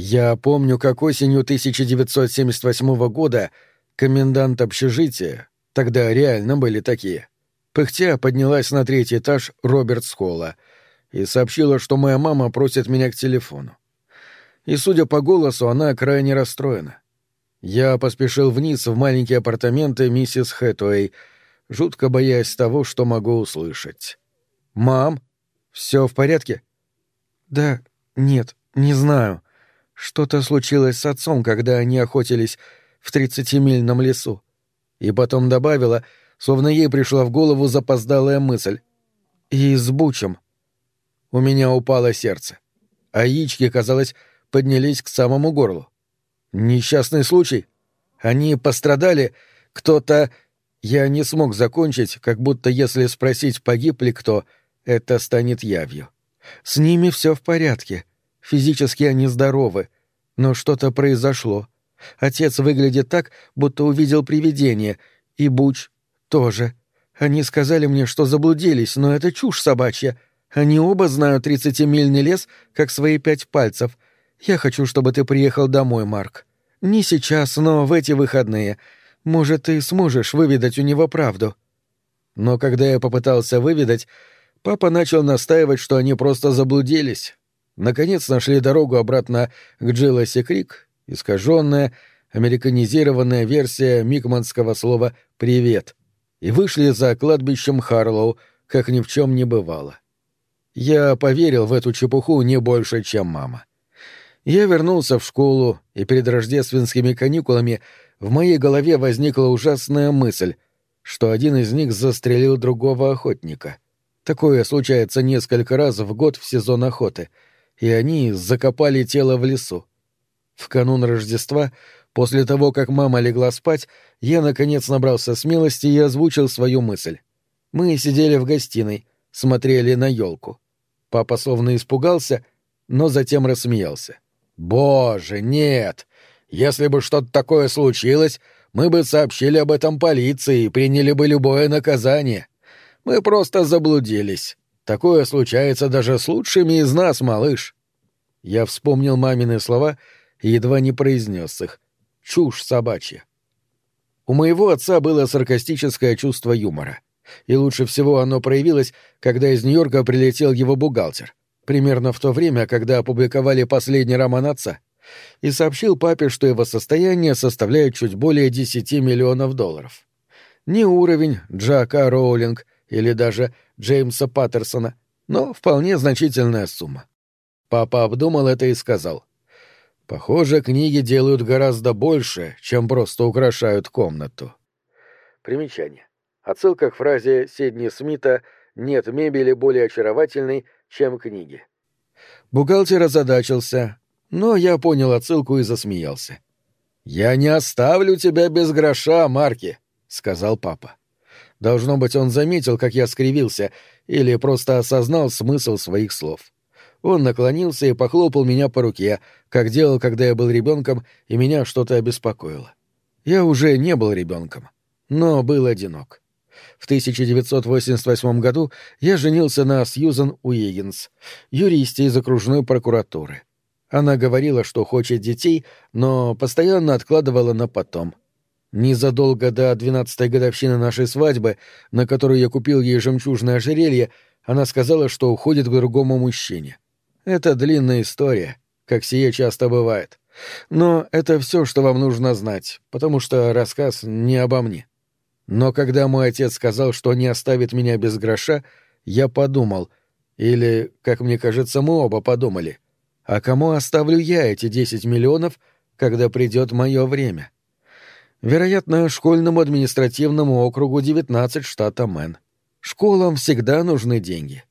Я помню, как осенью 1978 года комендант общежития, тогда реально были такие, пыхтя поднялась на третий этаж Робертс Холла и сообщила, что моя мама просит меня к телефону. И, судя по голосу, она крайне расстроена. Я поспешил вниз в маленькие апартаменты миссис Хэтуэй, жутко боясь того, что могу услышать. «Мам, все в порядке?» «Да, нет, не знаю. Что-то случилось с отцом, когда они охотились в тридцатимильном лесу». И потом добавила, словно ей пришла в голову запоздалая мысль. «И с Бучем». У меня упало сердце, а яички, казалось, поднялись к самому горлу. Несчастный случай. Они пострадали, кто-то... Я не смог закончить, как будто если спросить, погиб ли кто, это станет явью. С ними все в порядке. Физически они здоровы. Но что-то произошло. Отец выглядит так, будто увидел привидение. И Буч тоже. Они сказали мне, что заблудились, но это чушь собачья. Они оба знают тридцатимильный лес, как свои пять пальцев — я хочу, чтобы ты приехал домой, Марк. Не сейчас, но в эти выходные. Может, ты сможешь выведать у него правду». Но когда я попытался выведать, папа начал настаивать, что они просто заблудились. Наконец нашли дорогу обратно к Джилоси Крик, искаженная, американизированная версия микманского слова «привет», и вышли за кладбищем Харлоу, как ни в чем не бывало. Я поверил в эту чепуху не больше, чем мама. Я вернулся в школу, и перед рождественскими каникулами в моей голове возникла ужасная мысль, что один из них застрелил другого охотника. Такое случается несколько раз в год в сезон охоты, и они закопали тело в лесу. В канун Рождества, после того, как мама легла спать, я, наконец, набрался смелости и озвучил свою мысль. Мы сидели в гостиной, смотрели на елку. Папа словно испугался, но затем рассмеялся. — «Боже, нет! Если бы что-то такое случилось, мы бы сообщили об этом полиции и приняли бы любое наказание. Мы просто заблудились. Такое случается даже с лучшими из нас, малыш». Я вспомнил мамины слова и едва не произнес их. Чушь собачья. У моего отца было саркастическое чувство юмора. И лучше всего оно проявилось, когда из Нью-Йорка прилетел его бухгалтер примерно в то время, когда опубликовали последний роман отца, и сообщил папе, что его состояние составляет чуть более 10 миллионов долларов. Не уровень Джака Роулинг или даже Джеймса Паттерсона, но вполне значительная сумма. Папа обдумал это и сказал. «Похоже, книги делают гораздо больше, чем просто украшают комнату». Примечание. Отсылка к фразе Сидни Смита «Нет мебели более очаровательной, чем книги. Бухгалтер озадачился, но я понял отсылку и засмеялся. «Я не оставлю тебя без гроша, Марки», — сказал папа. Должно быть, он заметил, как я скривился, или просто осознал смысл своих слов. Он наклонился и похлопал меня по руке, как делал, когда я был ребенком, и меня что-то обеспокоило. Я уже не был ребенком, но был одинок. В 1988 году я женился на Сьюзан Уиггинс, юристе из окружной прокуратуры. Она говорила, что хочет детей, но постоянно откладывала на потом. Незадолго до двенадцатой годовщины нашей свадьбы, на которую я купил ей жемчужное ожерелье, она сказала, что уходит к другому мужчине. Это длинная история, как сие часто бывает. Но это все, что вам нужно знать, потому что рассказ не обо мне. Но когда мой отец сказал, что не оставит меня без гроша, я подумал, или, как мне кажется, мы оба подумали, а кому оставлю я эти десять миллионов, когда придет мое время? Вероятно, школьному административному округу 19 штата Мэн. Школам всегда нужны деньги.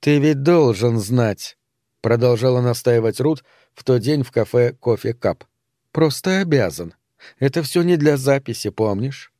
«Ты ведь должен знать», — продолжала настаивать Рут в тот день в кафе «Кофе Кап». «Просто обязан. Это все не для записи, помнишь?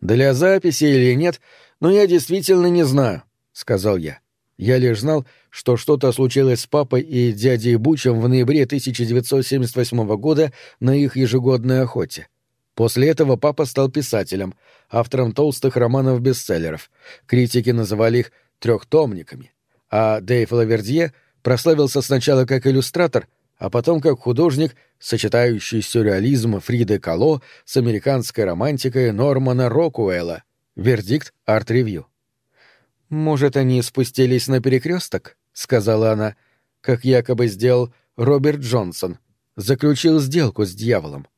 Для записи или нет, но я действительно не знаю, сказал я. Я лишь знал, что что-то случилось с папой и дядей Бучем в ноябре 1978 года на их ежегодной охоте. После этого папа стал писателем, автором толстых романов-бестселлеров. Критики называли их трехтомниками. А Дейв Лавердье прославился сначала как иллюстратор, а потом как художник, сочетающий сюрреализм Фриды Кало с американской романтикой Нормана Рокуэлла. Вердикт арт-ревью. «Может, они спустились на перекресток?» — сказала она, — как якобы сделал Роберт Джонсон. Заключил сделку с дьяволом.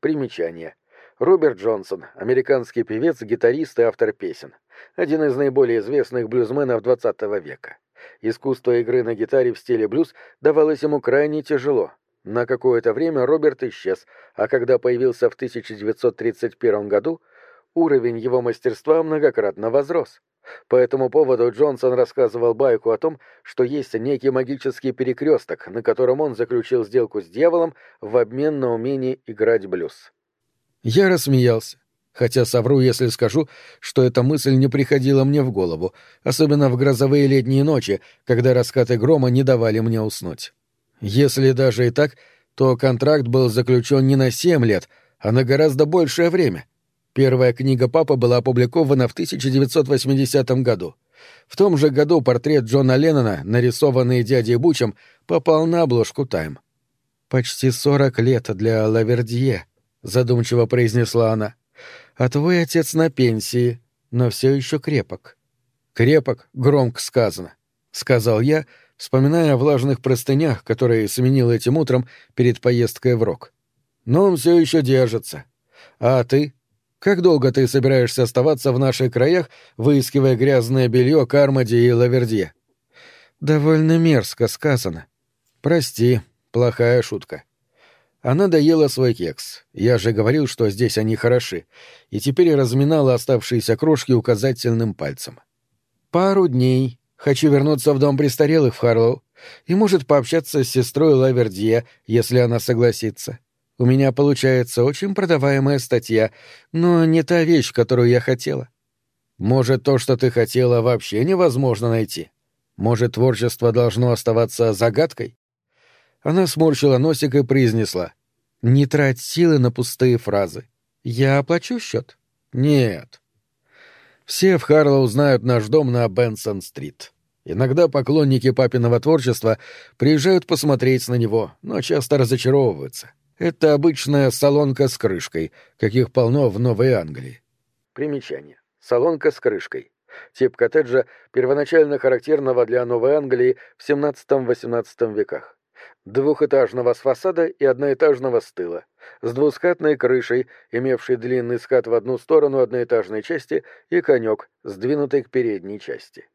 Примечание. Роберт Джонсон, американский певец, гитарист и автор песен. Один из наиболее известных блюзменов XX века. Искусство игры на гитаре в стиле блюз давалось ему крайне тяжело. На какое-то время Роберт исчез, а когда появился в 1931 году, уровень его мастерства многократно возрос. По этому поводу Джонсон рассказывал байку о том, что есть некий магический перекресток, на котором он заключил сделку с дьяволом в обмен на умение играть блюз. Я рассмеялся, хотя совру, если скажу, что эта мысль не приходила мне в голову, особенно в грозовые летние ночи, когда раскаты грома не давали мне уснуть. Если даже и так, то контракт был заключен не на семь лет, а на гораздо большее время — Первая книга папы была опубликована в 1980 году. В том же году портрет Джона Леннона, нарисованный дядей Бучем, попал на обложку «Тайм». «Почти сорок лет для Лавердье», — задумчиво произнесла она. «А твой отец на пенсии, но все еще крепок». «Крепок, громко сказано», — сказал я, вспоминая о влажных простынях, которые сменил этим утром перед поездкой в Рок. «Но он все еще держится. А ты?» Как долго ты собираешься оставаться в наших краях, выискивая грязное белье Кармади и Лавердье? Довольно мерзко сказано. Прости, плохая шутка. Она доела свой кекс. Я же говорил, что здесь они хороши, и теперь разминала оставшиеся крошки указательным пальцем. Пару дней. Хочу вернуться в дом престарелых в Харлоу и, может, пообщаться с сестрой Лавердье, если она согласится. У меня получается очень продаваемая статья, но не та вещь, которую я хотела. Может, то, что ты хотела, вообще невозможно найти? Может, творчество должно оставаться загадкой? Она сморщила носик и произнесла. «Не трать силы на пустые фразы. Я оплачу счет?» «Нет». Все в Харлоу знают наш дом на Бенсон-стрит. Иногда поклонники папиного творчества приезжают посмотреть на него, но часто разочаровываются. Это обычная салонка с крышкой, каких полно в Новой Англии. Примечание. Салонка с крышкой. Тип коттеджа, первоначально характерного для Новой Англии в XVII-XVIII веках. Двухэтажного с фасада и одноэтажного с тыла, с двускатной крышей, имевшей длинный скат в одну сторону одноэтажной части и конек, сдвинутый к передней части.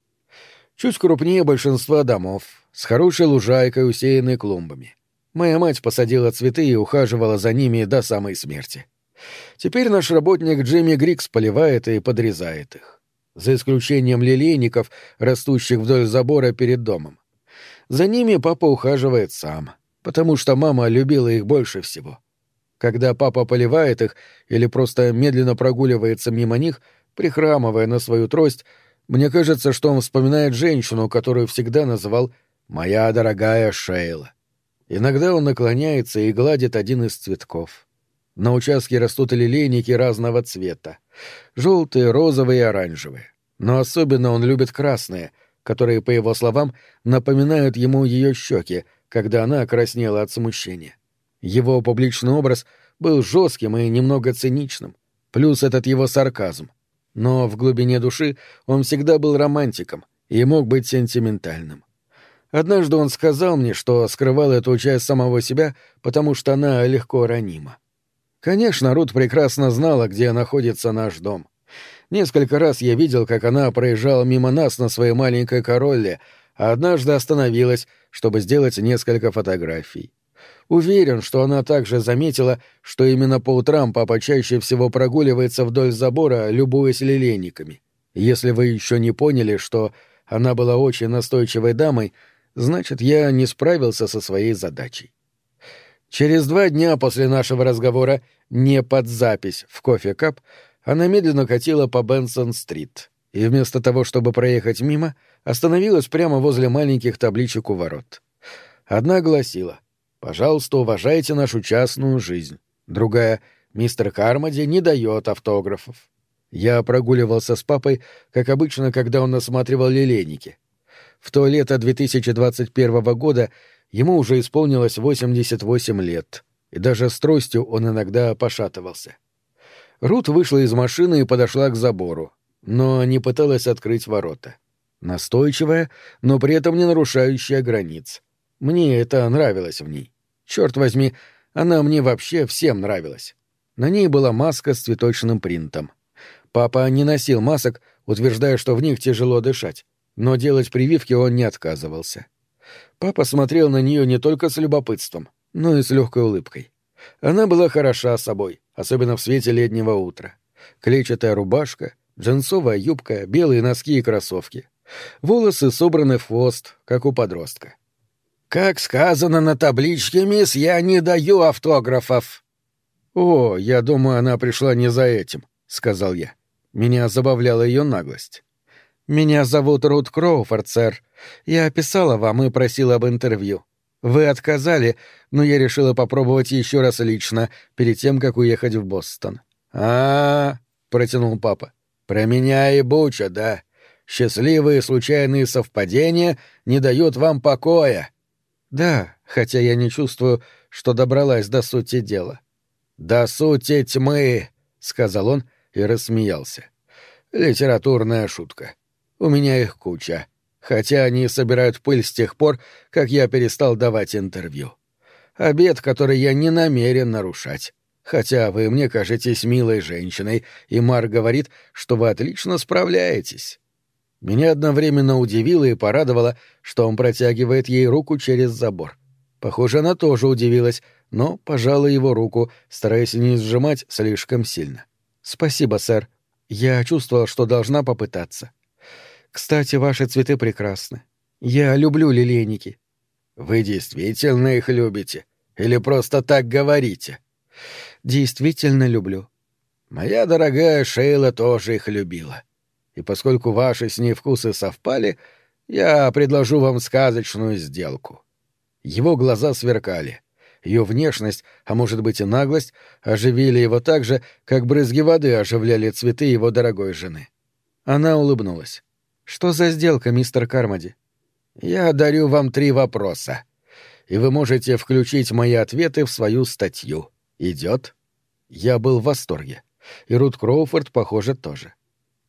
Чуть крупнее большинства домов, с хорошей лужайкой, усеянной клумбами. Моя мать посадила цветы и ухаживала за ними до самой смерти. Теперь наш работник Джимми Грикс поливает и подрезает их. За исключением лилейников, растущих вдоль забора перед домом. За ними папа ухаживает сам, потому что мама любила их больше всего. Когда папа поливает их или просто медленно прогуливается мимо них, прихрамывая на свою трость, мне кажется, что он вспоминает женщину, которую всегда называл «моя дорогая Шейла». Иногда он наклоняется и гладит один из цветков. На участке растут лилейники разного цвета. Желтые, розовые и оранжевые. Но особенно он любит красные, которые, по его словам, напоминают ему ее щеки, когда она краснела от смущения. Его публичный образ был жестким и немного циничным, плюс этот его сарказм. Но в глубине души он всегда был романтиком и мог быть сентиментальным. Однажды он сказал мне, что скрывал эту часть самого себя, потому что она легко ранима. Конечно, Рут прекрасно знала, где находится наш дом. Несколько раз я видел, как она проезжала мимо нас на своей маленькой королле, а однажды остановилась, чтобы сделать несколько фотографий. Уверен, что она также заметила, что именно по утрам папа чаще всего прогуливается вдоль забора, любуясь лилейниками. Если вы еще не поняли, что она была очень настойчивой дамой, значит, я не справился со своей задачей. Через два дня после нашего разговора, не под запись в кофе-кап, она медленно катила по Бенсон-стрит и вместо того, чтобы проехать мимо, остановилась прямо возле маленьких табличек у ворот. Одна гласила «Пожалуйста, уважайте нашу частную жизнь». Другая «Мистер Кармоди не дает автографов». Я прогуливался с папой, как обычно, когда он осматривал лилейники. В то лето 2021 года Ему уже исполнилось 88 лет, и даже с тростью он иногда пошатывался. Рут вышла из машины и подошла к забору, но не пыталась открыть ворота. Настойчивая, но при этом не нарушающая границ. Мне это нравилось в ней. Черт возьми, она мне вообще всем нравилась. На ней была маска с цветочным принтом. Папа не носил масок, утверждая, что в них тяжело дышать, но делать прививки он не отказывался. Папа смотрел на нее не только с любопытством, но и с легкой улыбкой. Она была хороша собой, особенно в свете летнего утра. Клетчатая рубашка, джинсовая юбка, белые носки и кроссовки. Волосы собраны в хвост, как у подростка. «Как сказано на табличке, мисс, я не даю автографов». «О, я думаю, она пришла не за этим», — сказал я. Меня забавляла ее наглость. «Меня зовут Рут Кроуфорд, сэр. Я описала вам и просила об интервью. Вы отказали, но я решила попробовать еще раз лично, перед тем, как уехать в Бостон». «А-а-а», протянул папа. «Про меня и Буча, да. Счастливые случайные совпадения не дают вам покоя». «Да, хотя я не чувствую, что добралась до сути дела». «До сути тьмы», — сказал он и рассмеялся. «Литературная шутка. У меня их куча, хотя они собирают пыль с тех пор, как я перестал давать интервью. Обед, который я не намерен нарушать. Хотя вы мне кажетесь милой женщиной, и Мар говорит, что вы отлично справляетесь. Меня одновременно удивило и порадовало, что он протягивает ей руку через забор. Похоже, она тоже удивилась, но пожала его руку, стараясь не сжимать слишком сильно. «Спасибо, сэр. Я чувствовал, что должна попытаться. Кстати, ваши цветы прекрасны. Я люблю лилейники». «Вы действительно их любите? Или просто так говорите?» действительно люблю. Моя дорогая Шейла тоже их любила. И поскольку ваши с ней вкусы совпали, я предложу вам сказочную сделку. Его глаза сверкали. Ее внешность, а может быть и наглость, оживили его так же, как брызги воды оживляли цветы его дорогой жены. Она улыбнулась. «Что за сделка, мистер Кармоди?» «Я дарю вам три вопроса, и вы можете включить мои ответы в свою статью. Идет? Я был в восторге. И Рут Кроуфорд, похоже, тоже.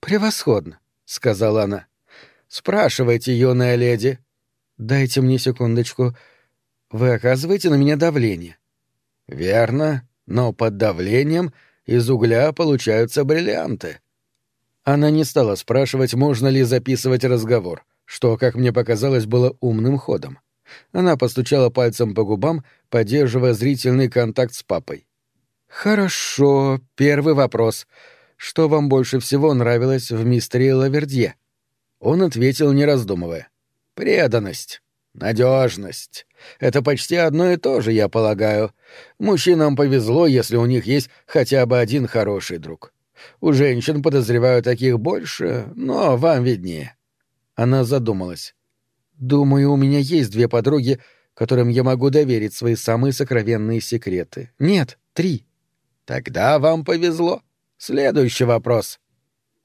«Превосходно», — сказала она. «Спрашивайте, юная леди». «Дайте мне секундочку. Вы оказываете на меня давление?» «Верно, но под давлением из угля получаются бриллианты». Она не стала спрашивать, можно ли записывать разговор, что, как мне показалось, было умным ходом. Она постучала пальцем по губам, поддерживая зрительный контакт с папой. «Хорошо. Первый вопрос. Что вам больше всего нравилось в мистере Лавердье?» Он ответил, не раздумывая. «Преданность. Надежность. Это почти одно и то же, я полагаю. Мужчинам повезло, если у них есть хотя бы один хороший друг. У женщин, подозреваю, таких больше, но вам виднее». Она задумалась. Думаю, у меня есть две подруги, которым я могу доверить свои самые сокровенные секреты. Нет, три. Тогда вам повезло. Следующий вопрос.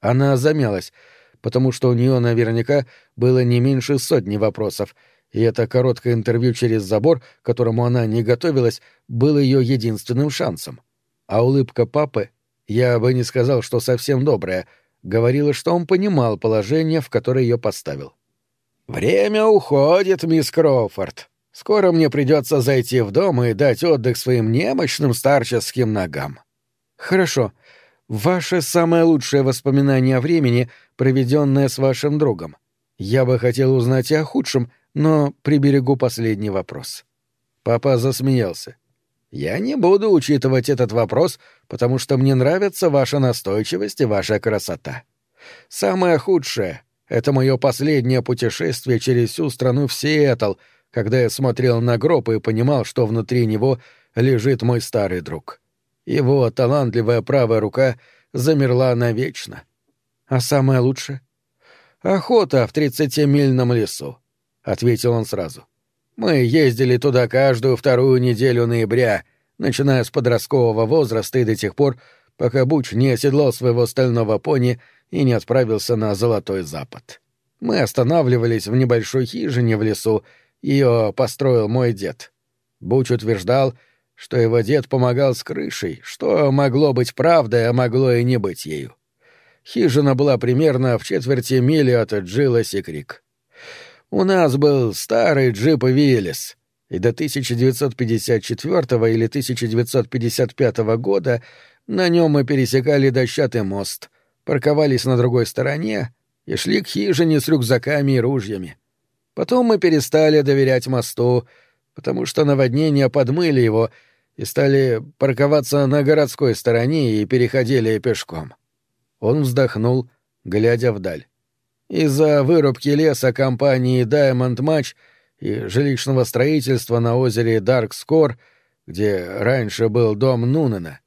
Она замялась, потому что у нее наверняка было не меньше сотни вопросов, и это короткое интервью через забор, к которому она не готовилась, было ее единственным шансом. А улыбка папы, я бы не сказал, что совсем добрая, говорила, что он понимал положение, в которое ее поставил. «Время уходит, мисс Кроуфорд. Скоро мне придется зайти в дом и дать отдых своим немощным старческим ногам». «Хорошо. Ваше самое лучшее воспоминание о времени, проведенное с вашим другом. Я бы хотел узнать и о худшем, но приберегу последний вопрос». Папа засмеялся. «Я не буду учитывать этот вопрос, потому что мне нравится ваша настойчивость и ваша красота. Самое худшее — это мое последнее путешествие через всю страну в Сиэтл, когда я смотрел на гроб и понимал, что внутри него лежит мой старый друг. Его талантливая правая рука замерла навечно. А самое лучшее? Охота в тридцатимильном лесу, — ответил он сразу. Мы ездили туда каждую вторую неделю ноября, начиная с подросткового возраста и до тех пор, пока Буч не оседлал своего стального пони и не отправился на Золотой Запад. Мы останавливались в небольшой хижине в лесу Ее построил мой дед. Буч утверждал, что его дед помогал с крышей, что могло быть правдой, а могло и не быть ею. Хижина была примерно в четверти мили от Джилоси Крик. У нас был старый джип Виллис, и до 1954 или 1955 года на нем мы пересекали дощатый мост, парковались на другой стороне и шли к хижине с рюкзаками и ружьями. Потом мы перестали доверять мосту, потому что наводнения подмыли его и стали парковаться на городской стороне и переходили пешком. Он вздохнул, глядя вдаль. Из-за вырубки леса компании Diamond Match и жилищного строительства на озере Даркскор, где раньше был дом Нунена,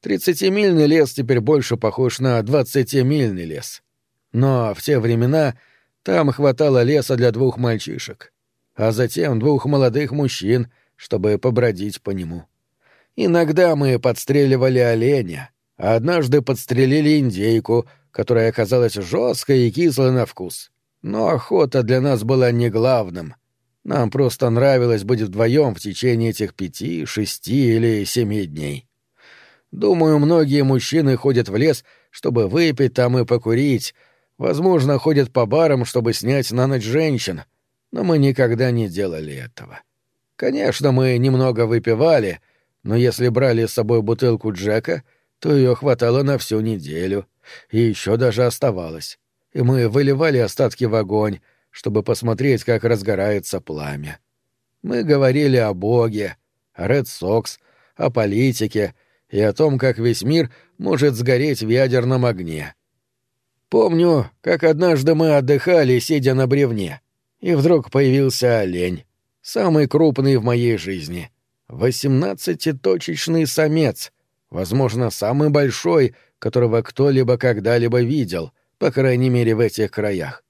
тридцатимильный лес теперь больше похож на двадцатимильный лес. Но в те времена там хватало леса для двух мальчишек, а затем двух молодых мужчин, чтобы побродить по нему. Иногда мы подстреливали оленя, а однажды подстрелили индейку, которая оказалась жесткой и кислой на вкус. Но охота для нас была не главным. Нам просто нравилось быть вдвоем в течение этих пяти, шести или семи дней. Думаю, многие мужчины ходят в лес, чтобы выпить там и покурить, возможно, ходят по барам, чтобы снять на ночь женщин, но мы никогда не делали этого. Конечно, мы немного выпивали, но если брали с собой бутылку Джека — то ее хватало на всю неделю, и еще даже оставалось. И мы выливали остатки в огонь, чтобы посмотреть, как разгорается пламя. Мы говорили о Боге, о Ред Сокс, о политике и о том, как весь мир может сгореть в ядерном огне. Помню, как однажды мы отдыхали, сидя на бревне, и вдруг появился олень, самый крупный в моей жизни. Восемнадцатиточечный самец, Возможно, самый большой, которого кто-либо когда-либо видел, по крайней мере, в этих краях.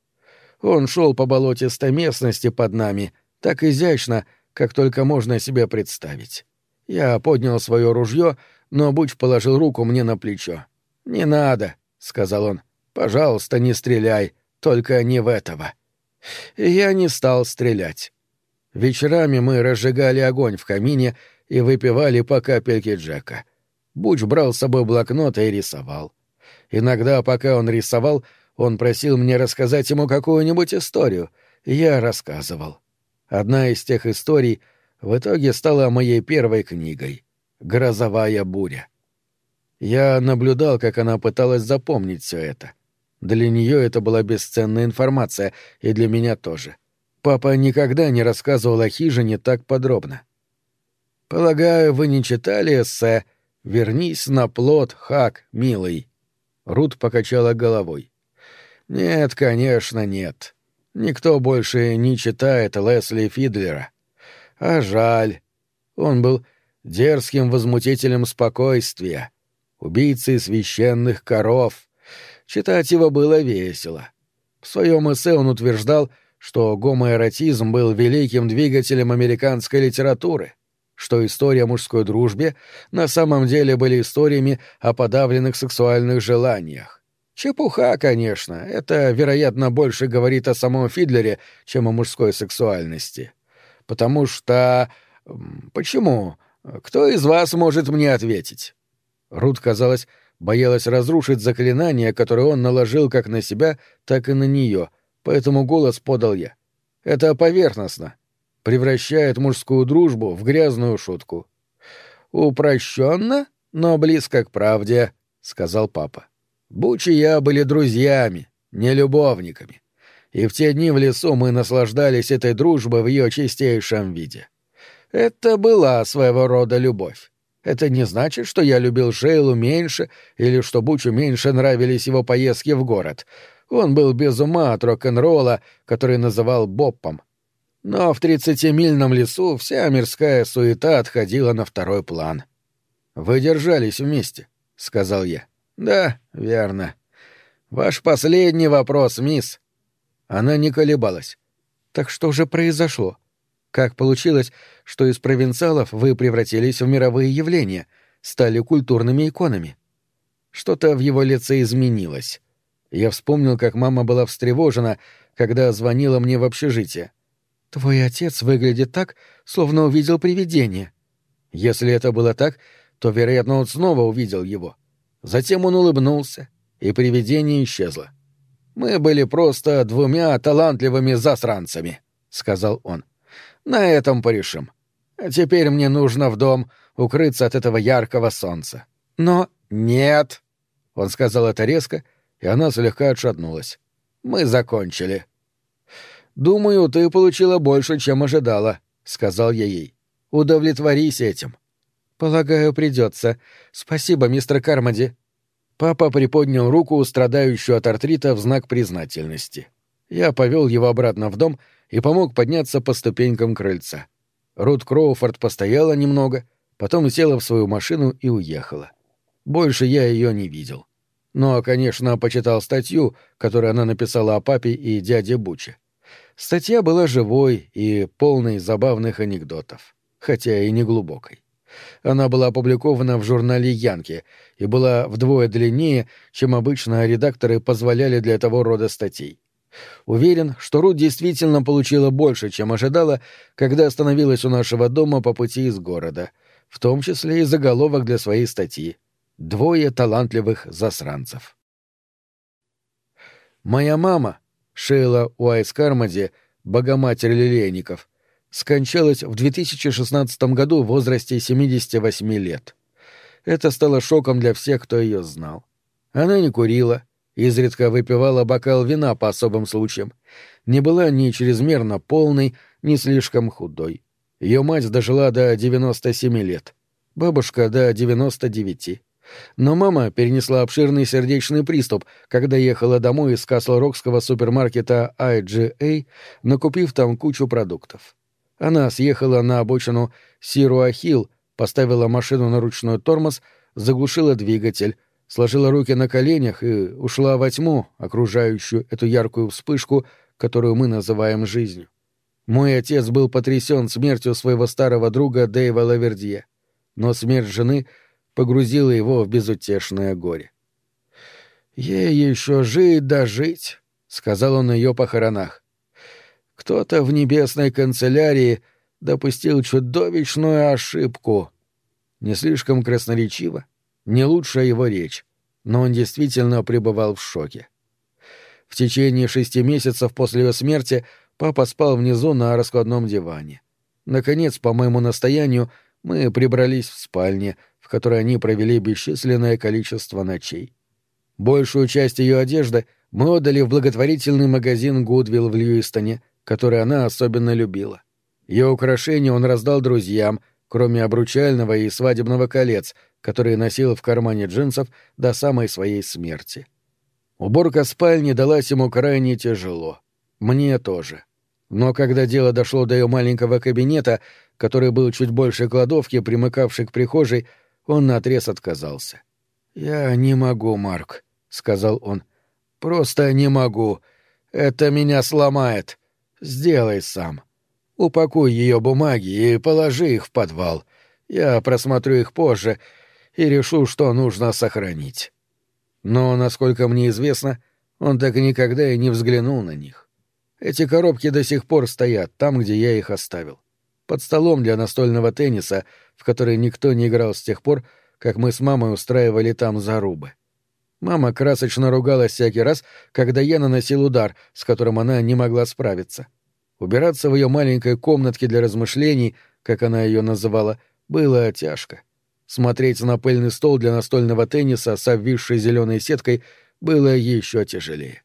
Он шел по болотистой местности под нами, так изящно, как только можно себе представить. Я поднял свое ружье, но Буч положил руку мне на плечо. «Не надо», — сказал он. «Пожалуйста, не стреляй, только не в этого». Я не стал стрелять. Вечерами мы разжигали огонь в камине и выпивали по капельке Джека. Буч брал с собой блокнот и рисовал. Иногда, пока он рисовал, он просил мне рассказать ему какую-нибудь историю, я рассказывал. Одна из тех историй в итоге стала моей первой книгой «Грозовая буря». Я наблюдал, как она пыталась запомнить все это. Для нее это была бесценная информация, и для меня тоже. Папа никогда не рассказывал о хижине так подробно. «Полагаю, вы не читали эссе Вернись на плод, Хак, милый. Рут покачала головой. Нет, конечно, нет. Никто больше не читает Лесли Фидлера. А жаль. Он был дерзким возмутителем спокойствия, убийцей священных коров. Читать его было весело. В своем эссе он утверждал, что гомоэротизм был великим двигателем американской литературы — что история о мужской дружбе на самом деле были историями о подавленных сексуальных желаниях. Чепуха, конечно, это, вероятно, больше говорит о самом Фидлере, чем о мужской сексуальности. Потому что... Почему? Кто из вас может мне ответить? Рут, казалось, боялась разрушить заклинание, которое он наложил как на себя, так и на нее, поэтому голос подал я. Это поверхностно превращает мужскую дружбу в грязную шутку. «Упрощенно, но близко к правде», — сказал папа. «Буч и я были друзьями, не любовниками. И в те дни в лесу мы наслаждались этой дружбой в ее чистейшем виде. Это была своего рода любовь. Это не значит, что я любил Шейлу меньше или что Бучу меньше нравились его поездки в город. Он был без ума от рок-н-ролла, который называл Боппом. Но в тридцатимильном лесу вся мирская суета отходила на второй план. «Вы держались вместе», — сказал я. «Да, верно. Ваш последний вопрос, мисс». Она не колебалась. «Так что же произошло? Как получилось, что из провинциалов вы превратились в мировые явления, стали культурными иконами?» Что-то в его лице изменилось. Я вспомнил, как мама была встревожена, когда звонила мне в общежитие. Твой отец выглядит так, словно увидел привидение. Если это было так, то, вероятно, он снова увидел его. Затем он улыбнулся, и привидение исчезло. «Мы были просто двумя талантливыми засранцами», — сказал он. «На этом порешим. А теперь мне нужно в дом укрыться от этого яркого солнца». «Но...» «Нет», — он сказал это резко, и она слегка отшатнулась. «Мы закончили». «Думаю, ты получила больше, чем ожидала», — сказал я ей. «Удовлетворись этим». «Полагаю, придется. Спасибо, мистер Кармоди». Папа приподнял руку, страдающую от артрита, в знак признательности. Я повел его обратно в дом и помог подняться по ступенькам крыльца. Рут Кроуфорд постояла немного, потом села в свою машину и уехала. Больше я ее не видел. Но, конечно, почитал статью, которую она написала о папе и дяде Буче. Статья была живой и полной забавных анекдотов, хотя и не глубокой. Она была опубликована в журнале «Янки» и была вдвое длиннее, чем обычно редакторы позволяли для того рода статей. Уверен, что Рут действительно получила больше, чем ожидала, когда остановилась у нашего дома по пути из города, в том числе и заголовок для своей статьи «Двое талантливых засранцев». Моя мама, Шейла Уайс Кармоди, богоматерь лилейников, скончалась в 2016 году в возрасте 78 лет. Это стало шоком для всех, кто ее знал. Она не курила, изредка выпивала бокал вина по особым случаям, не была ни чрезмерно полной, ни слишком худой. Ее мать дожила до 97 лет, бабушка — до 99. Но мама перенесла обширный сердечный приступ, когда ехала домой из Каслрокского супермаркета IGA, накупив там кучу продуктов. Она съехала на обочину Сируахил, поставила машину на ручной тормоз, заглушила двигатель, сложила руки на коленях и ушла во тьму, окружающую эту яркую вспышку, которую мы называем жизнью. Мой отец был потрясен смертью своего старого друга Дэйва Лавердье, но смерть жены — погрузила его в безутешное горе. «Ей еще жить да жить», — сказал он на ее похоронах. «Кто-то в небесной канцелярии допустил чудовищную ошибку». Не слишком красноречиво, не лучшая его речь, но он действительно пребывал в шоке. В течение шести месяцев после ее смерти папа спал внизу на раскладном диване. Наконец, по моему настоянию, мы прибрались в спальне — в которой они провели бесчисленное количество ночей. Большую часть ее одежды мы отдали в благотворительный магазин Гудвилл в Льюистоне, который она особенно любила. Ее украшения он раздал друзьям, кроме обручального и свадебного колец, которые носил в кармане джинсов до самой своей смерти. Уборка спальни далась ему крайне тяжело. Мне тоже. Но когда дело дошло до ее маленького кабинета, который был чуть больше кладовки, примыкавшей к прихожей, он наотрез отказался. «Я не могу, Марк», — сказал он. «Просто не могу. Это меня сломает. Сделай сам. Упакуй ее бумаги и положи их в подвал. Я просмотрю их позже и решу, что нужно сохранить». Но, насколько мне известно, он так никогда и не взглянул на них. Эти коробки до сих пор стоят там, где я их оставил под столом для настольного тенниса, в который никто не играл с тех пор, как мы с мамой устраивали там зарубы. Мама красочно ругалась всякий раз, когда я наносил удар, с которым она не могла справиться. Убираться в ее маленькой комнатке для размышлений, как она ее называла, было тяжко. Смотреть на пыльный стол для настольного тенниса с обвисшей зеленой сеткой было еще тяжелее.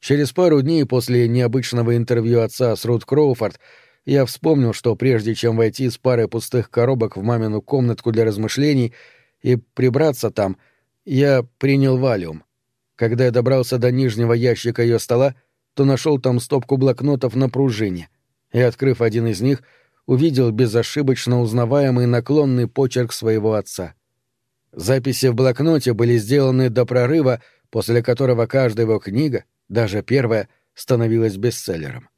Через пару дней после необычного интервью отца с Рут Кроуфорд я вспомнил, что прежде чем войти с парой пустых коробок в мамину комнатку для размышлений и прибраться там, я принял валиум. Когда я добрался до нижнего ящика ее стола, то нашел там стопку блокнотов на пружине и, открыв один из них, увидел безошибочно узнаваемый наклонный почерк своего отца. Записи в блокноте были сделаны до прорыва, после которого каждая его книга, даже первая, становилась бестселлером.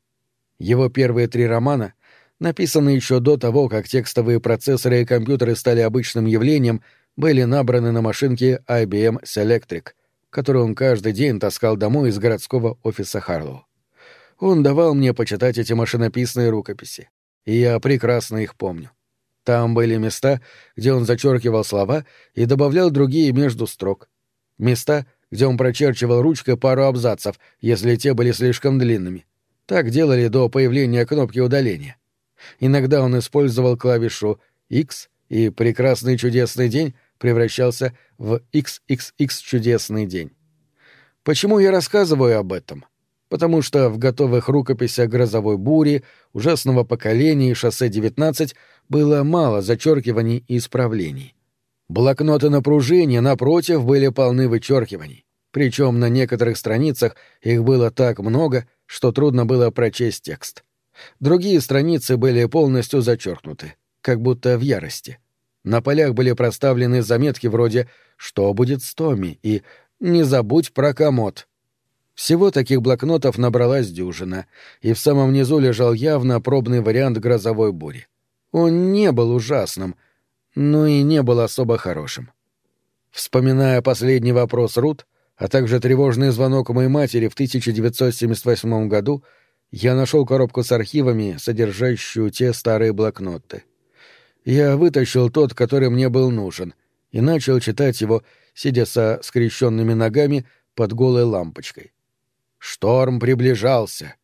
Его первые три романа, написанные еще до того, как текстовые процессоры и компьютеры стали обычным явлением, были набраны на машинке IBM Selectric, которую он каждый день таскал домой из городского офиса Харлоу. он давал мне почитать эти машинописные рукописи, и я прекрасно их помню. Там были места, где он зачеркивал слова и добавлял другие между строк. Места, где он прочерчивал ручкой пару абзацев, если те были слишком длинными. Так делали до появления кнопки удаления. Иногда он использовал клавишу X, и «Прекрасный чудесный день» превращался в XXX чудесный день. Почему я рассказываю об этом? Потому что в готовых рукописях «Грозовой бури», «Ужасного поколения» и «Шоссе-19» было мало зачеркиваний и исправлений. Блокноты на пружине, напротив, были полны вычеркиваний. Причем на некоторых страницах их было так много, что трудно было прочесть текст. Другие страницы были полностью зачеркнуты, как будто в ярости. На полях были проставлены заметки вроде «Что будет с Томми?» и «Не забудь про комод». Всего таких блокнотов набралась дюжина, и в самом низу лежал явно пробный вариант грозовой бури. Он не был ужасным, но и не был особо хорошим. Вспоминая последний вопрос Рут, а также тревожный звонок моей матери в 1978 году, я нашел коробку с архивами, содержащую те старые блокноты. Я вытащил тот, который мне был нужен, и начал читать его, сидя со скрещенными ногами под голой лампочкой. Шторм приближался.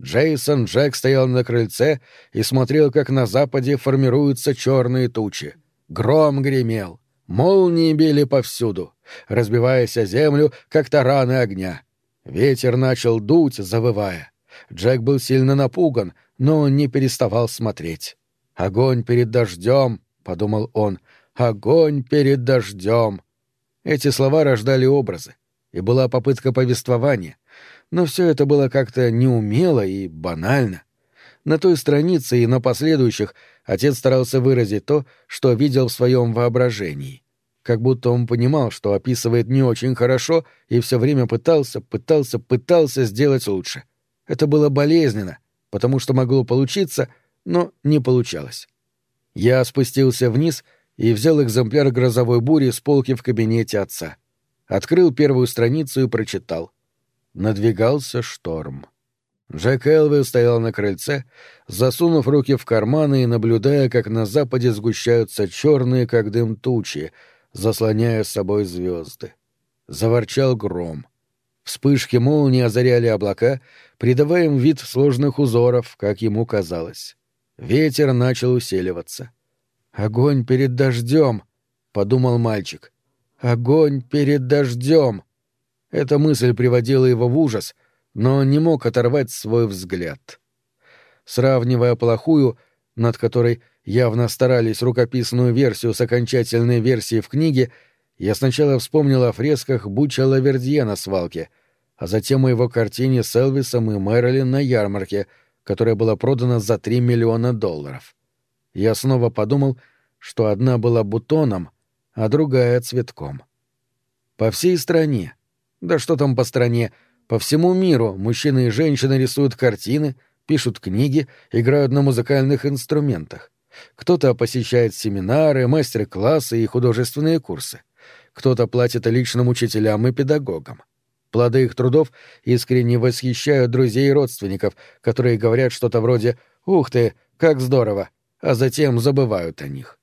Джейсон Джек стоял на крыльце и смотрел, как на западе формируются черные тучи. Гром гремел, молнии били повсюду, разбиваясь о землю, как тараны огня. Ветер начал дуть, завывая. Джек был сильно напуган, но он не переставал смотреть. «Огонь перед дождем», — подумал он, — «огонь перед дождем». Эти слова рождали образы, и была попытка повествования, но все это было как-то неумело и банально. На той странице и на последующих отец старался выразить то, что видел в своем воображении. Как будто он понимал, что описывает не очень хорошо, и все время пытался, пытался, пытался сделать лучше. Это было болезненно, потому что могло получиться — но не получалось. Я спустился вниз и взял экземпляр грозовой бури с полки в кабинете отца. Открыл первую страницу и прочитал. Надвигался шторм. Джек Элвилл стоял на крыльце, засунув руки в карманы и наблюдая, как на западе сгущаются черные, как дым тучи, заслоняя с собой звезды. Заворчал гром. Вспышки молнии озаряли облака, придавая им вид сложных узоров, как ему казалось. Ветер начал усиливаться. «Огонь перед дождем», — подумал мальчик. «Огонь перед дождем». Эта мысль приводила его в ужас, но он не мог оторвать свой взгляд. Сравнивая плохую, над которой явно старались рукописную версию с окончательной версией в книге, я сначала вспомнил о фресках Буча Лавердье на свалке, а затем о его картине с Элвисом и Мэрилин на ярмарке — которая была продана за 3 миллиона долларов. Я снова подумал, что одна была бутоном, а другая — цветком. По всей стране, да что там по стране, по всему миру мужчины и женщины рисуют картины, пишут книги, играют на музыкальных инструментах. Кто-то посещает семинары, мастер-классы и художественные курсы. Кто-то платит личным учителям и педагогам. Плоды их трудов искренне восхищают друзей и родственников, которые говорят что-то вроде «Ух ты, как здорово!», а затем забывают о них.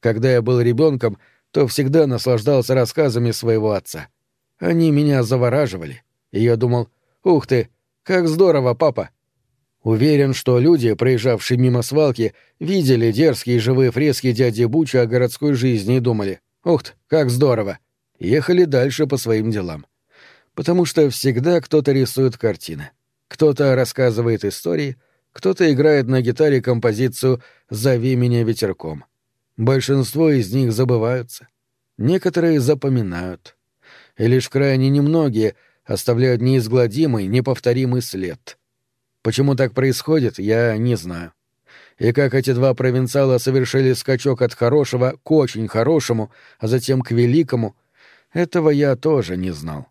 Когда я был ребенком, то всегда наслаждался рассказами своего отца. Они меня завораживали, и я думал «Ух ты, как здорово, папа!» Уверен, что люди, проезжавшие мимо свалки, видели дерзкие живые фрески дяди Буча о городской жизни и думали «Ух ты, как здорово!» Ехали дальше по своим делам потому что всегда кто-то рисует картины, кто-то рассказывает истории, кто-то играет на гитаре композицию «Зови меня ветерком». Большинство из них забываются, некоторые запоминают, и лишь крайне немногие оставляют неизгладимый, неповторимый след. Почему так происходит, я не знаю. И как эти два провинциала совершили скачок от хорошего к очень хорошему, а затем к великому, этого я тоже не знал.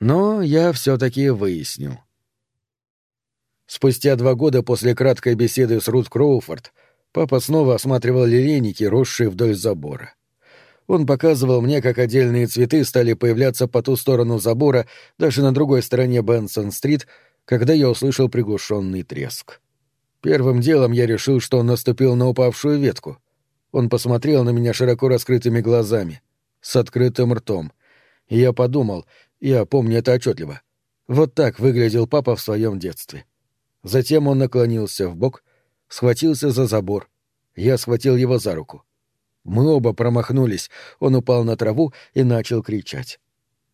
Но я все-таки выяснил. Спустя два года после краткой беседы с Рут Кроуфорд папа снова осматривал лилейники, росшие вдоль забора. Он показывал мне, как отдельные цветы стали появляться по ту сторону забора, даже на другой стороне Бенсон-стрит, когда я услышал приглушенный треск. Первым делом я решил, что он наступил на упавшую ветку. Он посмотрел на меня широко раскрытыми глазами, с открытым ртом. И я подумал, я помню это отчетливо. Вот так выглядел папа в своем детстве. Затем он наклонился в бок, схватился за забор. Я схватил его за руку. Мы оба промахнулись, он упал на траву и начал кричать.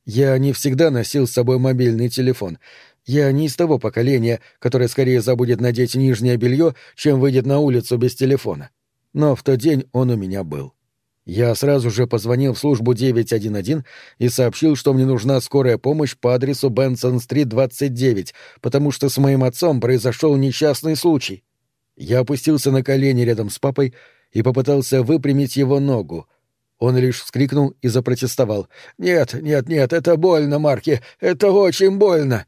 Я не всегда носил с собой мобильный телефон. Я не из того поколения, которое скорее забудет надеть нижнее белье, чем выйдет на улицу без телефона. Но в тот день он у меня был. Я сразу же позвонил в службу 911 и сообщил, что мне нужна скорая помощь по адресу Бенсон-стрит, 29, потому что с моим отцом произошел несчастный случай. Я опустился на колени рядом с папой и попытался выпрямить его ногу. Он лишь вскрикнул и запротестовал. «Нет, нет, нет, это больно, Марки, это очень больно!»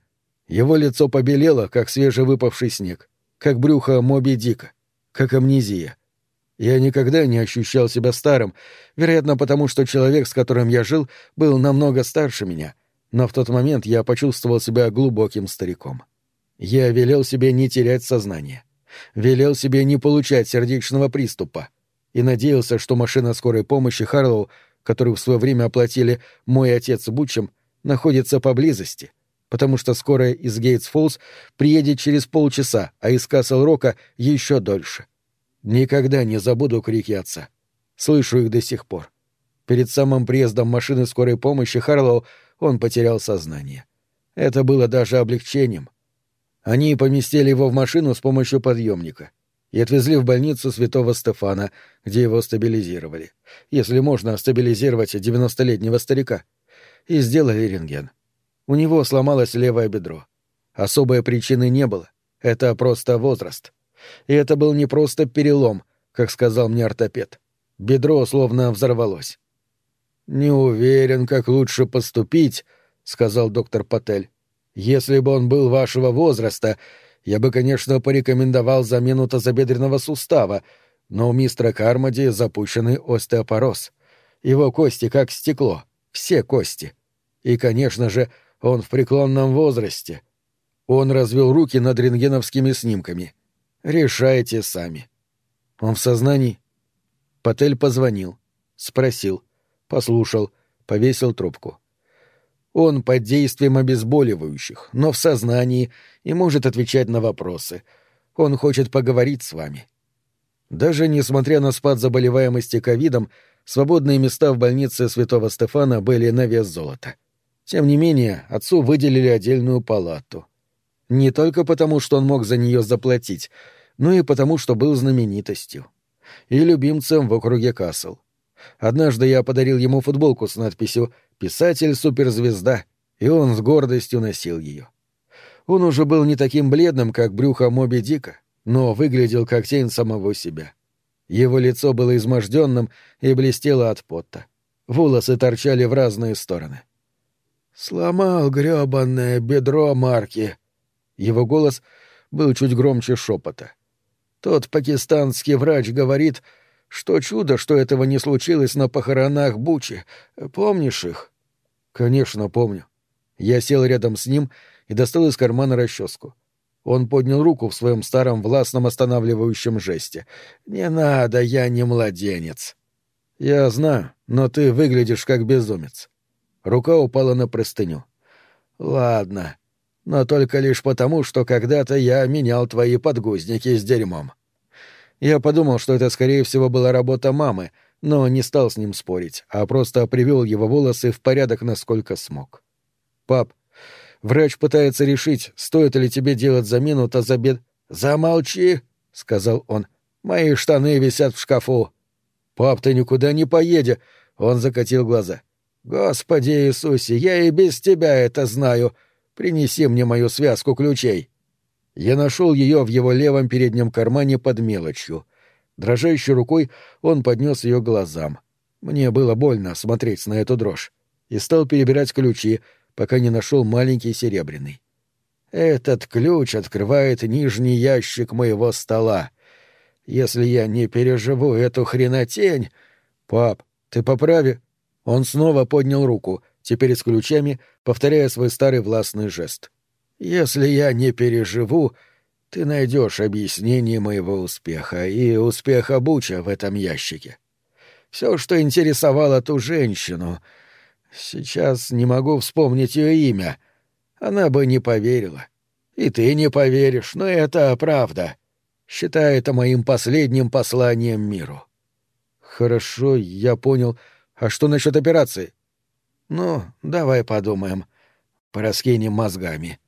Его лицо побелело, как свежевыпавший снег, как брюхо Моби Дика, как амнезия. Я никогда не ощущал себя старым, вероятно, потому что человек, с которым я жил, был намного старше меня, но в тот момент я почувствовал себя глубоким стариком. Я велел себе не терять сознание. Велел себе не получать сердечного приступа. И надеялся, что машина скорой помощи Харлоу, которую в свое время оплатили мой отец Бучем, находится поблизости, потому что скорая из Гейтс-Фоллс приедет через полчаса, а из Касл-Рока еще дольше. Никогда не забуду крики отца. Слышу их до сих пор. Перед самым приездом машины скорой помощи Харлоу он потерял сознание. Это было даже облегчением. Они поместили его в машину с помощью подъемника и отвезли в больницу Святого Стефана, где его стабилизировали. Если можно стабилизировать девяностолетнего старика. И сделали рентген. У него сломалось левое бедро. Особой причины не было. Это просто возраст. И это был не просто перелом, как сказал мне ортопед. Бедро словно взорвалось. «Не уверен, как лучше поступить», — сказал доктор Патель. «Если бы он был вашего возраста, я бы, конечно, порекомендовал замену тазобедренного сустава, но у мистера Кармоди запущенный остеопороз. Его кости как стекло, все кости. И, конечно же, он в преклонном возрасте. Он развел руки над рентгеновскими снимками. Решайте сами. Он в сознании? Патель позвонил, спросил, послушал, повесил трубку. Он под действием обезболивающих, но в сознании и может отвечать на вопросы. Он хочет поговорить с вами. Даже несмотря на спад заболеваемости ковидом, свободные места в больнице Святого Стефана были на вес золота. Тем не менее, отцу выделили отдельную палату. Не только потому, что он мог за нее заплатить, но и потому, что был знаменитостью. И любимцем в округе Касл. Однажды я подарил ему футболку с надписью «Писатель-суперзвезда», и он с гордостью носил ее. Он уже был не таким бледным, как брюхо Моби Дика, но выглядел как тень самого себя. Его лицо было изможденным и блестело от пота. Волосы торчали в разные стороны. «Сломал грёбаное бедро Марки!» Его голос был чуть громче шепота. Тот пакистанский врач говорит, что чудо, что этого не случилось на похоронах Бучи. Помнишь их? Конечно, помню. Я сел рядом с ним и достал из кармана расческу. Он поднял руку в своем старом властном останавливающем жесте. «Не надо, я не младенец». «Я знаю, но ты выглядишь как безумец». Рука упала на простыню. «Ладно но только лишь потому, что когда-то я менял твои подгузники с дерьмом. Я подумал, что это, скорее всего, была работа мамы, но не стал с ним спорить, а просто привел его волосы в порядок, насколько смог. «Пап, врач пытается решить, стоит ли тебе делать замену тазобед...» «Замолчи!» — сказал он. «Мои штаны висят в шкафу». «Пап, ты никуда не поедешь!» — он закатил глаза. «Господи Иисусе, я и без тебя это знаю!» Принеси мне мою связку ключей. Я нашел ее в его левом переднем кармане под мелочью. Дрожащей рукой он поднес ее глазам. Мне было больно смотреть на эту дрожь. И стал перебирать ключи, пока не нашел маленький серебряный. Этот ключ открывает нижний ящик моего стола. Если я не переживу эту хренотень... Пап, ты поправи. Он снова поднял руку — теперь с ключами, повторяя свой старый властный жест. Если я не переживу, ты найдешь объяснение моего успеха и успеха Буча в этом ящике. Все, что интересовало ту женщину. Сейчас не могу вспомнить ее имя. Она бы не поверила. И ты не поверишь, но это правда. Считай это моим последним посланием миру. Хорошо, я понял. А что насчет операции? Ну, давай подумаем. Пораскинем мозгами.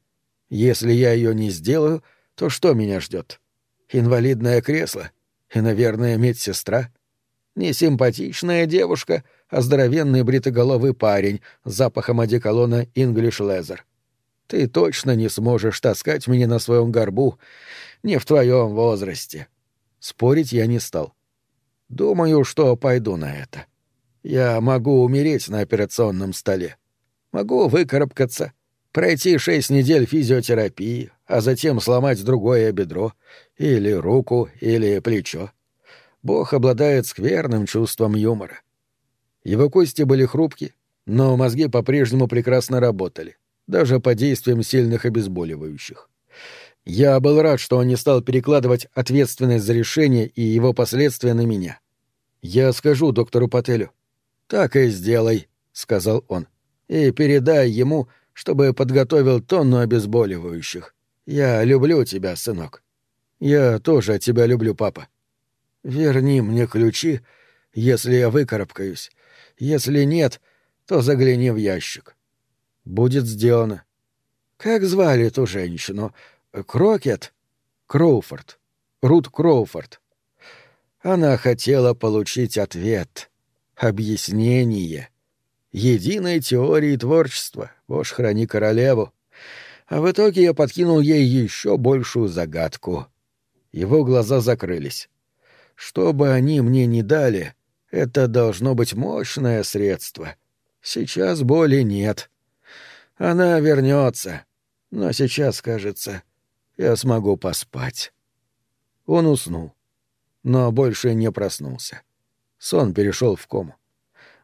Если я ее не сделаю, то что меня ждет? Инвалидное кресло и, наверное, медсестра? Несимпатичная девушка, а здоровенный бритоголовый парень с запахом одеколона English Leather. Ты точно не сможешь таскать меня на своем горбу, не в твоем возрасте. Спорить я не стал. Думаю, что пойду на это. Я могу умереть на операционном столе. Могу выкарабкаться, пройти шесть недель физиотерапии, а затем сломать другое бедро, или руку, или плечо. Бог обладает скверным чувством юмора. Его кости были хрупки, но мозги по-прежнему прекрасно работали, даже под действием сильных обезболивающих. Я был рад, что он не стал перекладывать ответственность за решение и его последствия на меня. Я скажу доктору Пателю. «Так и сделай», — сказал он. «И передай ему, чтобы подготовил тонну обезболивающих. Я люблю тебя, сынок». «Я тоже тебя люблю, папа», Верни мне ключи, если я выкарабкаюсь. Если нет, то загляни в ящик. Будет сделано. Как звали эту женщину? Крокет? Кроуфорд. Рут Кроуфорд. Она хотела получить ответ, объяснение, единой теории творчества, боже храни королеву. А в итоге я подкинул ей еще большую загадку. Его глаза закрылись. Что бы они мне ни дали, это должно быть мощное средство. Сейчас боли нет. Она вернется, но сейчас, кажется, я смогу поспать. Он уснул, но больше не проснулся. Сон перешел в кому.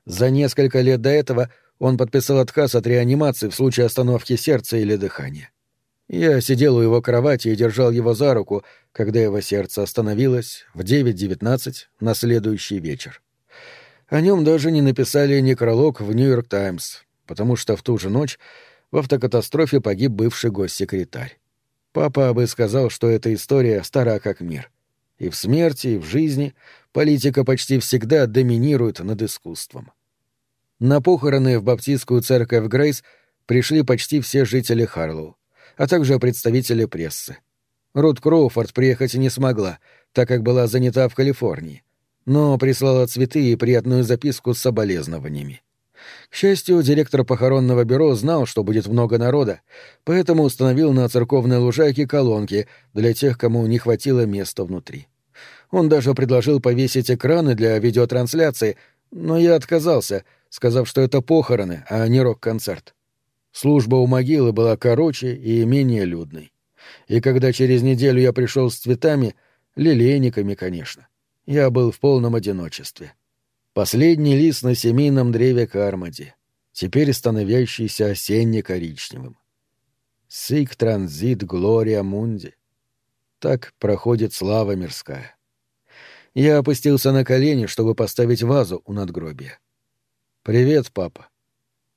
За несколько лет до этого он подписал отказ от реанимации в случае остановки сердца или дыхания. Я сидел у его кровати и держал его за руку, когда его сердце остановилось в 9.19 на следующий вечер. О нем даже не написали некролог в «Нью-Йорк Таймс», потому что в ту же ночь в автокатастрофе погиб бывший госсекретарь. Папа бы сказал, что эта история стара как мир. И в смерти, и в жизни политика почти всегда доминирует над искусством. На похороны в баптистскую церковь Грейс пришли почти все жители Харлоу а также представители прессы. Рут Кроуфорд приехать не смогла, так как была занята в Калифорнии, но прислала цветы и приятную записку с соболезнованиями. К счастью, директор похоронного бюро знал, что будет много народа, поэтому установил на церковной лужайке колонки для тех, кому не хватило места внутри. Он даже предложил повесить экраны для видеотрансляции, но я отказался, сказав, что это похороны, а не рок-концерт. Служба у могилы была короче и менее людной. И когда через неделю я пришел с цветами, лилейниками, конечно, я был в полном одиночестве. Последний лист на семейном древе Кармади, теперь становящийся осенне-коричневым. Сик транзит Глория Мунди. Так проходит слава мирская. Я опустился на колени, чтобы поставить вазу у надгробия. «Привет, папа.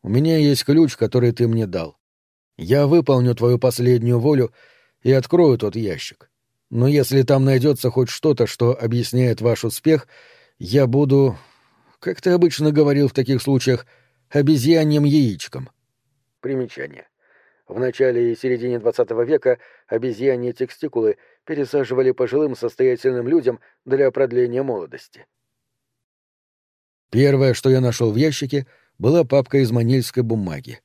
У меня есть ключ, который ты мне дал. Я выполню твою последнюю волю и открою тот ящик. Но если там найдется хоть что-то, что объясняет ваш успех, я буду, как ты обычно говорил в таких случаях, обезьяньем яичком. Примечание. В начале и середине XX века обезьяньи текстикулы пересаживали пожилым состоятельным людям для продления молодости. Первое, что я нашел в ящике — была папка из манильской бумаги.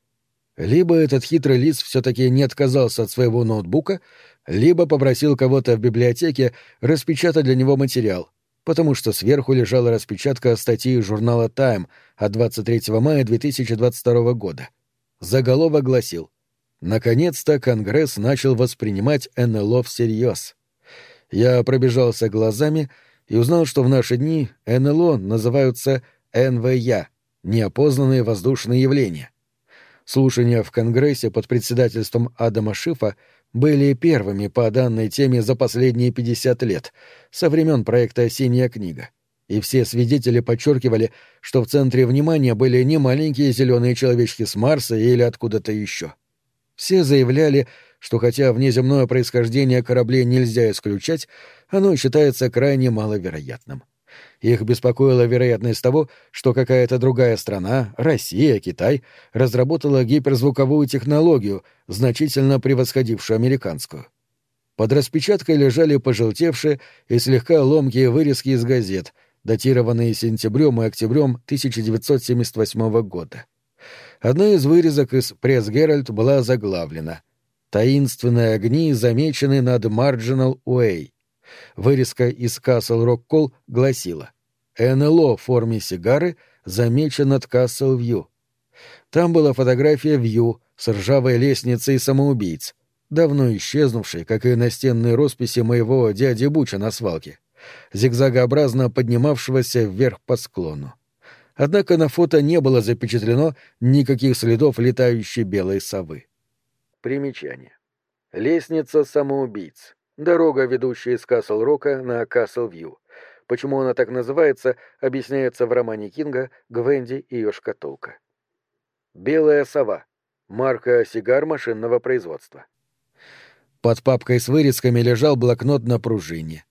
Либо этот хитрый лис все-таки не отказался от своего ноутбука, либо попросил кого-то в библиотеке распечатать для него материал, потому что сверху лежала распечатка статьи журнала «Тайм» от 23 мая 2022 года. Заголовок гласил «Наконец-то Конгресс начал воспринимать НЛО всерьез». Я пробежался глазами и узнал, что в наши дни НЛО называются НВЯ — неопознанные воздушные явления. Слушания в Конгрессе под председательством Адама Шифа были первыми по данной теме за последние 50 лет, со времен проекта «Синяя книга». И все свидетели подчеркивали, что в центре внимания были не маленькие зеленые человечки с Марса или откуда-то еще. Все заявляли, что хотя внеземное происхождение кораблей нельзя исключать, оно считается крайне маловероятным. Их беспокоила вероятность того, что какая-то другая страна, Россия, Китай, разработала гиперзвуковую технологию, значительно превосходившую американскую. Под распечаткой лежали пожелтевшие и слегка ломкие вырезки из газет, датированные сентябрем и октябрем 1978 года. Одна из вырезок из «Пресс-Геральт» была заглавлена «Таинственные огни замечены над Марджинал Уэй». Вырезка из Castle Rock Call гласила «НЛО в форме сигары замечен над Castle View». Там была фотография Вью с ржавой лестницей самоубийц, давно исчезнувшей, как и настенные росписи моего дяди Буча на свалке, зигзагообразно поднимавшегося вверх по склону. Однако на фото не было запечатлено никаких следов летающей белой совы. Примечание. Лестница самоубийц. Дорога, ведущая из Касл-Рока на Касл-Вью. Почему она так называется, объясняется в романе Кинга «Гвенди и ее шкатулка». «Белая сова» — марка сигар машинного производства. Под папкой с вырезками лежал блокнот на пружине.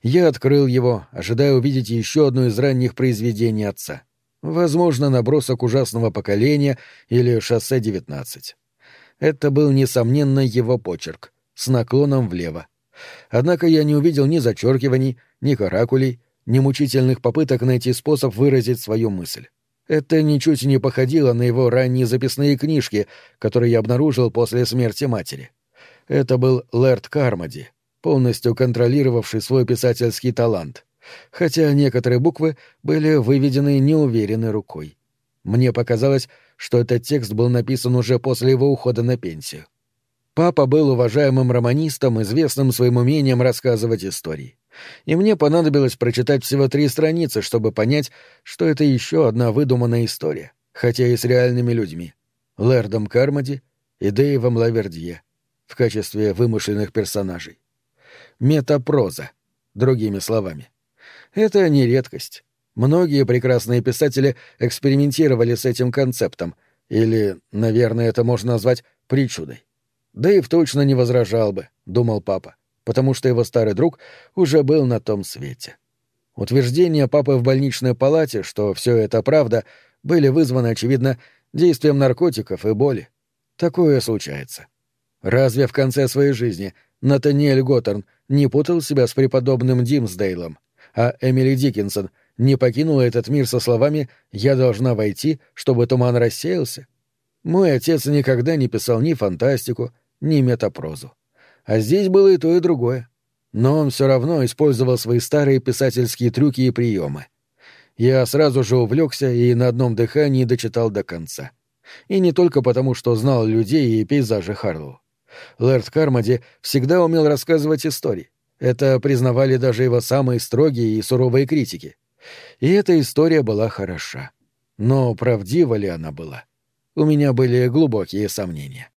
Я открыл его, ожидая увидеть еще одно из ранних произведений отца. Возможно, набросок ужасного поколения или шоссе 19. Это был, несомненно, его почерк, с наклоном влево. Однако я не увидел ни зачеркиваний, ни каракулей, ни мучительных попыток найти способ выразить свою мысль. Это ничуть не походило на его ранние записные книжки, которые я обнаружил после смерти матери. Это был Лэрд Кармоди, полностью контролировавший свой писательский талант, хотя некоторые буквы были выведены неуверенной рукой. Мне показалось, что этот текст был написан уже после его ухода на пенсию. Папа был уважаемым романистом, известным своим умением рассказывать истории. И мне понадобилось прочитать всего три страницы, чтобы понять, что это еще одна выдуманная история, хотя и с реальными людьми. Лэрдом Кармоди и Дэйвом Лавердье в качестве вымышленных персонажей. Метапроза, другими словами. Это не редкость. Многие прекрасные писатели экспериментировали с этим концептом, или, наверное, это можно назвать причудой. Дэйв точно не возражал бы, думал папа, потому что его старый друг уже был на том свете. Утверждения папы в больничной палате, что все это правда, были вызваны, очевидно, действием наркотиков и боли. Такое случается. Разве в конце своей жизни Натаниэль Готтерн не путал себя с преподобным Димсдейлом, а Эмили Диккенсон не покинула этот мир со словами «Я должна войти, чтобы туман рассеялся»? Мой отец никогда не писал ни фантастику, ни метапрозу. А здесь было и то, и другое. Но он все равно использовал свои старые писательские трюки и приемы. Я сразу же увлекся и на одном дыхании дочитал до конца. И не только потому, что знал людей и пейзажи Харлоу. Лэрд Кармоди всегда умел рассказывать истории. Это признавали даже его самые строгие и суровые критики. И эта история была хороша. Но правдива ли она была? У меня были глубокие сомнения.